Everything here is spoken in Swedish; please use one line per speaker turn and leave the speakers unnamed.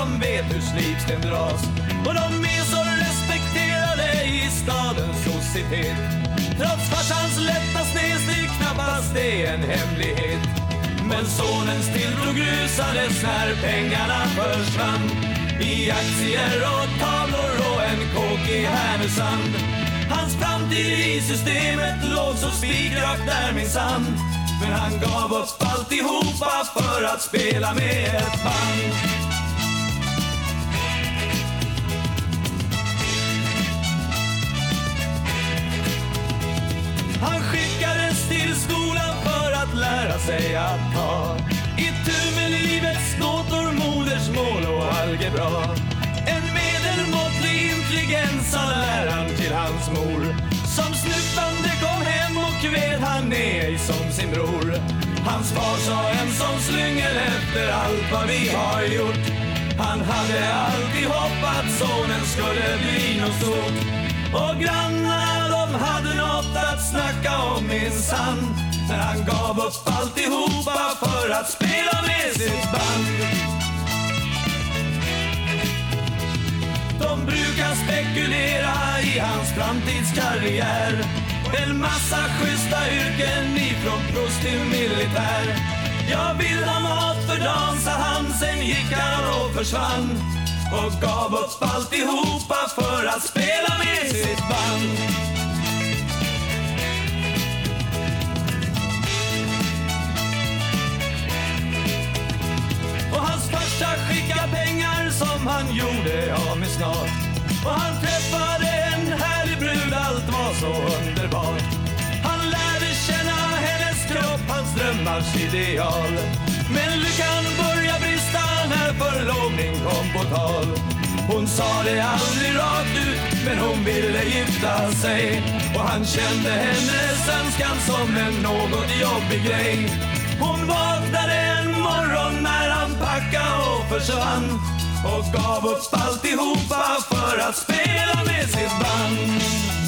som vet hur slipsten dras. Och de är så respekterade i stadens societet. Trots farsans lätta snedsteg knappast det är en hemlighet. Men sonens tilltro grusades när pengarna försvann i aktier och tavlor och en kåk i Härnösand. Hans framtid i systemet låg så spikrakt där minsann. Men han gav upp alltihopa för att spela med ett band. Sig att ta itu med livets gåtor, modersmål och algebra. En medelmåttlig intelligens sa läraren till hans mor. Som snutande kom hem och kved han ej som sin bror. Hans far sa en sån slyngel efter allt vad vi har gjort. Han hade alltid hoppats, sonen skulle bli något stort. Och grannarna de hade något att snacka om minsann. När han gav upp alltihopa för att spela med sitt band. De brukar spekulera i hans framtidskarriär. En massa schyssta yrken ifrån prost till militär. Jag vill ha mat för dagen, sa han, sen gick han och försvann. Och gav upp alltihopa för att spela med sitt band. Han gjorde av mig snart. Och han träffade en härlig brud, allt var så underbart. Han lärde känna hennes kropp, hans drömmars ideal. Men lyckan började brista när förlovning kom på tal. Hon sa det aldrig rakt ut, men hon ville gifta sig. Och han kände hennes önskan som en något jobbig grej. Hon vaknade en morgon när han packade och försvann och gav upp alltihopa för att spela med sitt band.